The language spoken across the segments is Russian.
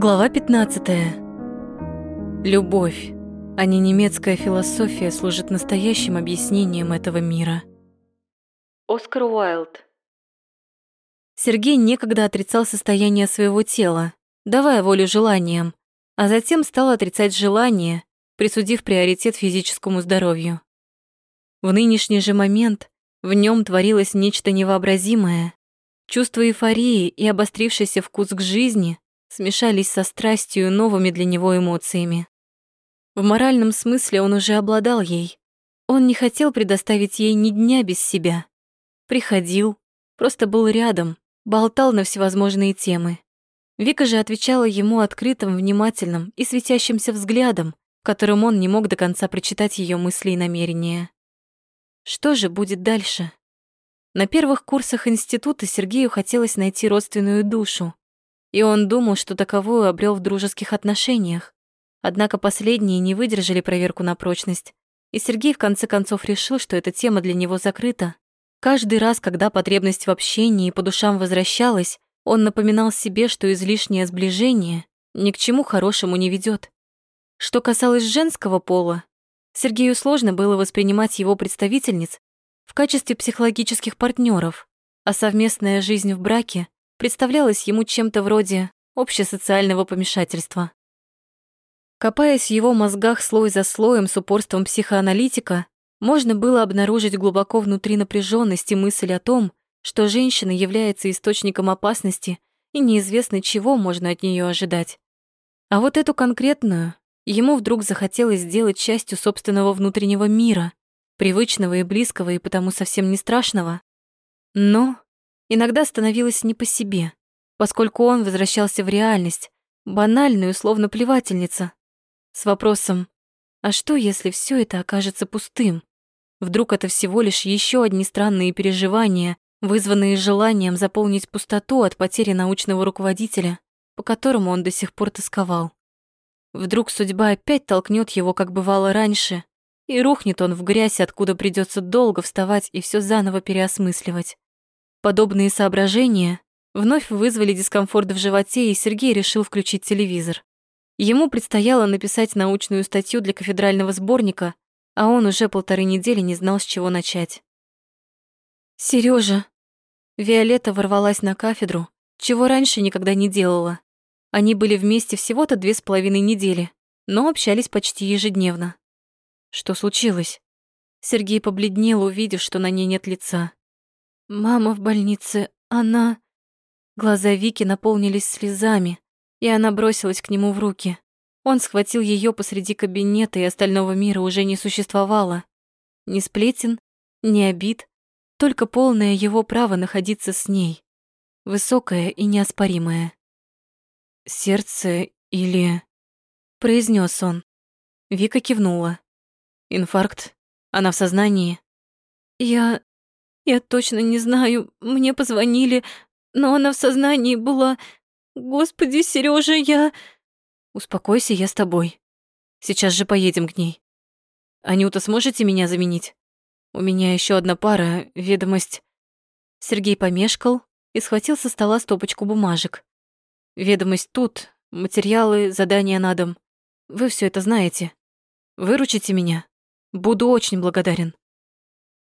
Глава 15. Любовь, а не немецкая философия, служит настоящим объяснением этого мира. Оскар Уайлд. Сергей некогда отрицал состояние своего тела, давая волю желаниям, а затем стал отрицать желание, присудив приоритет физическому здоровью. В нынешний же момент в нем творилось нечто невообразимое. Чувство эйфории и обострившийся вкус к жизни смешались со страстью новыми для него эмоциями. В моральном смысле он уже обладал ей. Он не хотел предоставить ей ни дня без себя. Приходил, просто был рядом, болтал на всевозможные темы. Вика же отвечала ему открытым, внимательным и светящимся взглядом, которым он не мог до конца прочитать ее мысли и намерения. Что же будет дальше? На первых курсах института Сергею хотелось найти родственную душу, и он думал, что таковую обрел в дружеских отношениях. Однако последние не выдержали проверку на прочность, и Сергей в конце концов решил, что эта тема для него закрыта. Каждый раз, когда потребность в общении по душам возвращалась, он напоминал себе, что излишнее сближение ни к чему хорошему не ведет. Что касалось женского пола, Сергею сложно было воспринимать его представительниц в качестве психологических партнеров, а совместная жизнь в браке представлялось ему чем-то вроде общесоциального помешательства. Копаясь в его мозгах слой за слоем с упорством психоаналитика, можно было обнаружить глубоко внутри напряженность и мысль о том, что женщина является источником опасности и неизвестно чего можно от нее ожидать. А вот эту конкретную ему вдруг захотелось сделать частью собственного внутреннего мира, привычного и близкого и потому совсем не страшного. Но иногда становилось не по себе, поскольку он возвращался в реальность, банальную, словно плевательница, с вопросом «А что, если все это окажется пустым?» Вдруг это всего лишь еще одни странные переживания, вызванные желанием заполнить пустоту от потери научного руководителя, по которому он до сих пор тосковал. Вдруг судьба опять толкнет его, как бывало раньше, и рухнет он в грязь, откуда придется долго вставать и все заново переосмысливать. Подобные соображения вновь вызвали дискомфорт в животе, и Сергей решил включить телевизор. Ему предстояло написать научную статью для кафедрального сборника, а он уже полторы недели не знал, с чего начать. Сережа, Виолетта ворвалась на кафедру, чего раньше никогда не делала. Они были вместе всего-то две с половиной недели, но общались почти ежедневно. Что случилось? Сергей побледнел, увидев, что на ней нет лица. Мама в больнице, она... Глаза Вики наполнились слезами, и она бросилась к нему в руки. Он схватил ее посреди кабинета, и остального мира уже не существовало. Ни сплетен, ни обид, только полное его право находиться с ней. Высокое и неоспоримое. «Сердце или...» — произнес он. Вика кивнула. «Инфаркт? Она в сознании?» «Я... Я точно не знаю. Мне позвонили, но она в сознании была. Господи, Сережа, я... Успокойся, я с тобой. Сейчас же поедем к ней. Анюта, сможете меня заменить? У меня еще одна пара, ведомость. Сергей помешкал и схватил со стола стопочку бумажек. Ведомость тут, материалы, задания на дом. Вы все это знаете. Выручите меня. Буду очень благодарен.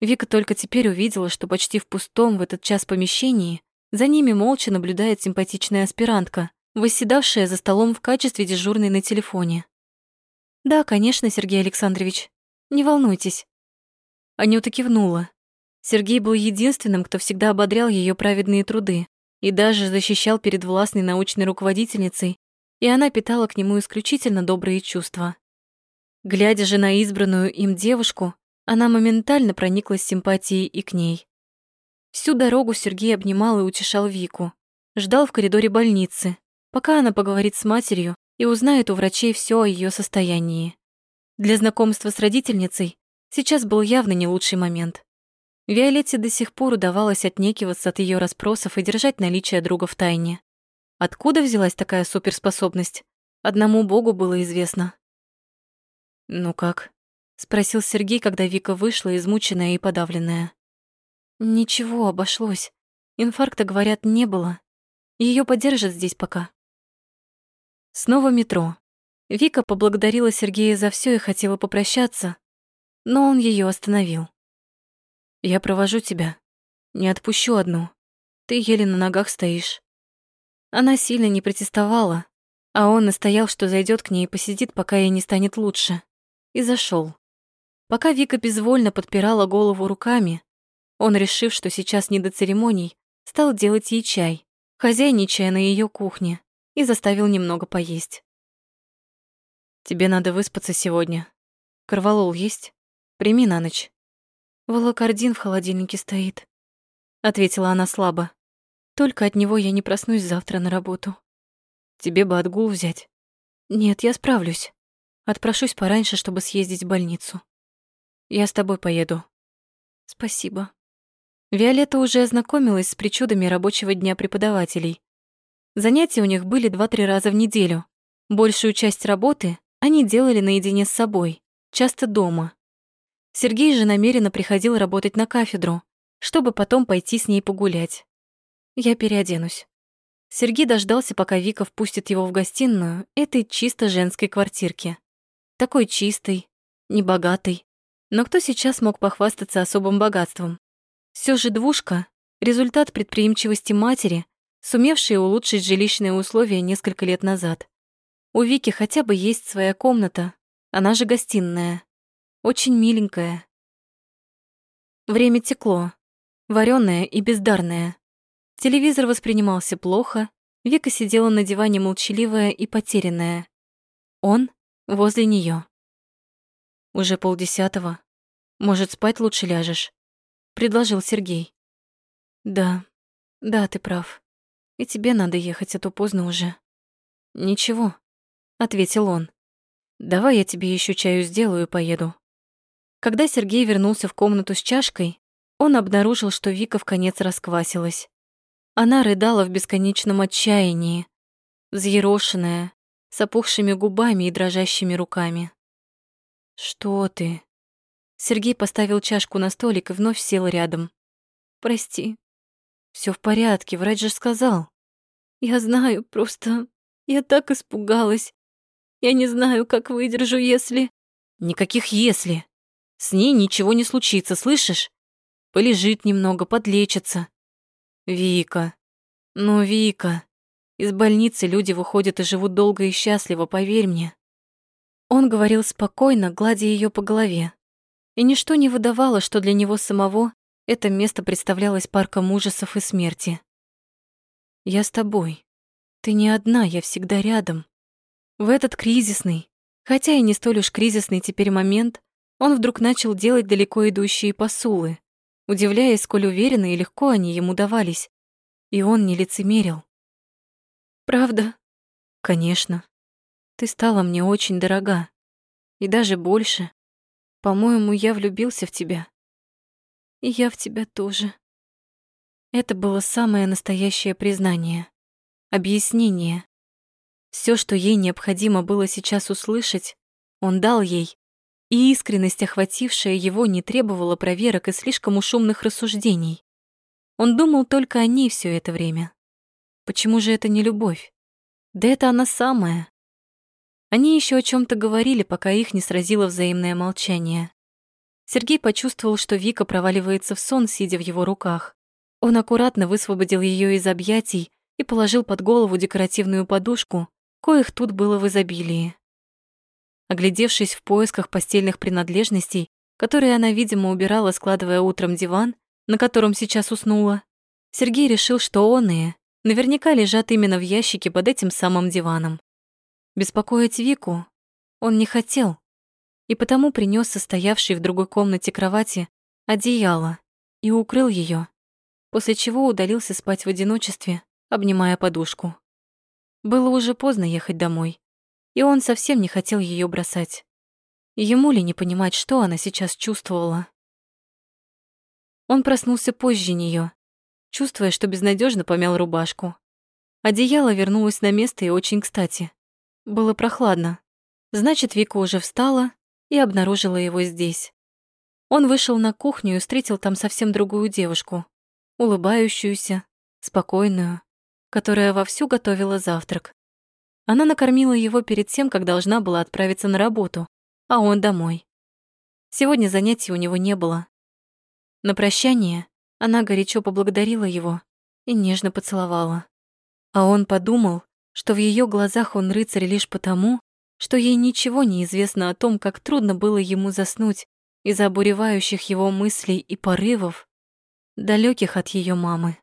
Вика только теперь увидела, что почти в пустом в этот час помещении за ними молча наблюдает симпатичная аспирантка, восседавшая за столом в качестве дежурной на телефоне. «Да, конечно, Сергей Александрович. Не волнуйтесь». Анюта кивнула. Сергей был единственным, кто всегда ободрял ее праведные труды и даже защищал перед властной научной руководительницей, и она питала к нему исключительно добрые чувства. Глядя же на избранную им девушку, она моментально прониклась симпатией и к ней. Всю дорогу Сергей обнимал и утешал Вику. Ждал в коридоре больницы, пока она поговорит с матерью и узнает у врачей все о ее состоянии. Для знакомства с родительницей сейчас был явно не лучший момент. Виолетте до сих пор удавалось отнекиваться от ее расспросов и держать наличие друга в тайне. Откуда взялась такая суперспособность? Одному Богу было известно. «Ну как?» Спросил Сергей, когда Вика вышла, измученная и подавленная. Ничего, обошлось. Инфаркта, говорят, не было. Ее поддержат здесь пока. Снова метро. Вика поблагодарила Сергея за все и хотела попрощаться, но он ее остановил. «Я провожу тебя. Не отпущу одну. Ты еле на ногах стоишь». Она сильно не протестовала, а он настоял, что зайдет к ней и посидит, пока ей не станет лучше. И зашел. Пока Вика безвольно подпирала голову руками, он, решив, что сейчас не до церемоний, стал делать ей чай, хозяйничая на ее кухне, и заставил немного поесть. «Тебе надо выспаться сегодня. Корвалол есть? Прими на ночь». «Волокордин в холодильнике стоит», — ответила она слабо. «Только от него я не проснусь завтра на работу». «Тебе бы отгул взять». «Нет, я справлюсь. Отпрошусь пораньше, чтобы съездить в больницу». «Я с тобой поеду». «Спасибо». Виолетта уже ознакомилась с причудами рабочего дня преподавателей. Занятия у них были два-три раза в неделю. Большую часть работы они делали наедине с собой, часто дома. Сергей же намеренно приходил работать на кафедру, чтобы потом пойти с ней погулять. Я переоденусь. Сергей дождался, пока Вика впустит его в гостиную этой чисто женской квартирки. Такой чистой, небогатой. Но кто сейчас мог похвастаться особым богатством? Все же двушка — результат предприимчивости матери, сумевшей улучшить жилищные условия несколько лет назад. У Вики хотя бы есть своя комната, она же гостиная. Очень миленькая. Время текло, вареное и бездарное. Телевизор воспринимался плохо, Вика сидела на диване молчаливая и потерянная. Он возле нее. Уже полдесятого. Может, спать лучше ляжешь? предложил Сергей. Да, да, ты прав. И тебе надо ехать, а то поздно уже. Ничего, ответил он. Давай я тебе еще чаю сделаю и поеду. Когда Сергей вернулся в комнату с чашкой, он обнаружил, что Вика в конец расквасилась. Она рыдала в бесконечном отчаянии, взъерошенная, с опухшими губами и дрожащими руками. «Что ты?» Сергей поставил чашку на столик и вновь сел рядом. «Прости. Все в порядке, врач же сказал». «Я знаю, просто я так испугалась. Я не знаю, как выдержу, если...» «Никаких «если». С ней ничего не случится, слышишь? Полежит немного, подлечится. Вика. Ну, Вика. Из больницы люди выходят и живут долго и счастливо, поверь мне. Он говорил спокойно, гладя ее по голове и ничто не выдавало, что для него самого это место представлялось парком ужасов и смерти. «Я с тобой. Ты не одна, я всегда рядом». В этот кризисный, хотя и не столь уж кризисный теперь момент, он вдруг начал делать далеко идущие посулы, удивляясь, сколь уверенно и легко они ему давались. И он не лицемерил. «Правда?» «Конечно. Ты стала мне очень дорога. И даже больше. По-моему, я влюбился в тебя. И я в тебя тоже. Это было самое настоящее признание, объяснение. Все, что ей необходимо было сейчас услышать, он дал ей, и искренность, охватившая его, не требовала проверок и слишком ушумных рассуждений. Он думал только о ней все это время. Почему же это не любовь? Да это она самая. Они еще о чем то говорили, пока их не сразило взаимное молчание. Сергей почувствовал, что Вика проваливается в сон, сидя в его руках. Он аккуратно высвободил ее из объятий и положил под голову декоративную подушку, коих тут было в изобилии. Оглядевшись в поисках постельных принадлежностей, которые она, видимо, убирала, складывая утром диван, на котором сейчас уснула, Сергей решил, что оные наверняка лежат именно в ящике под этим самым диваном. Беспокоить Вику он не хотел, и потому принес состоявший в другой комнате кровати одеяло и укрыл ее, после чего удалился спать в одиночестве, обнимая подушку. Было уже поздно ехать домой, и он совсем не хотел ее бросать. Ему ли не понимать, что она сейчас чувствовала? Он проснулся позже нее, чувствуя, что безнадежно помял рубашку. Одеяло вернулось на место и очень кстати. Было прохладно. Значит, Вика уже встала и обнаружила его здесь. Он вышел на кухню и встретил там совсем другую девушку, улыбающуюся, спокойную, которая вовсю готовила завтрак. Она накормила его перед тем, как должна была отправиться на работу, а он домой. Сегодня занятий у него не было. На прощание она горячо поблагодарила его и нежно поцеловала. А он подумал, что в ее глазах он рыцарь лишь потому, что ей ничего не известно о том, как трудно было ему заснуть из-за обуревающих его мыслей и порывов, далеких от ее мамы.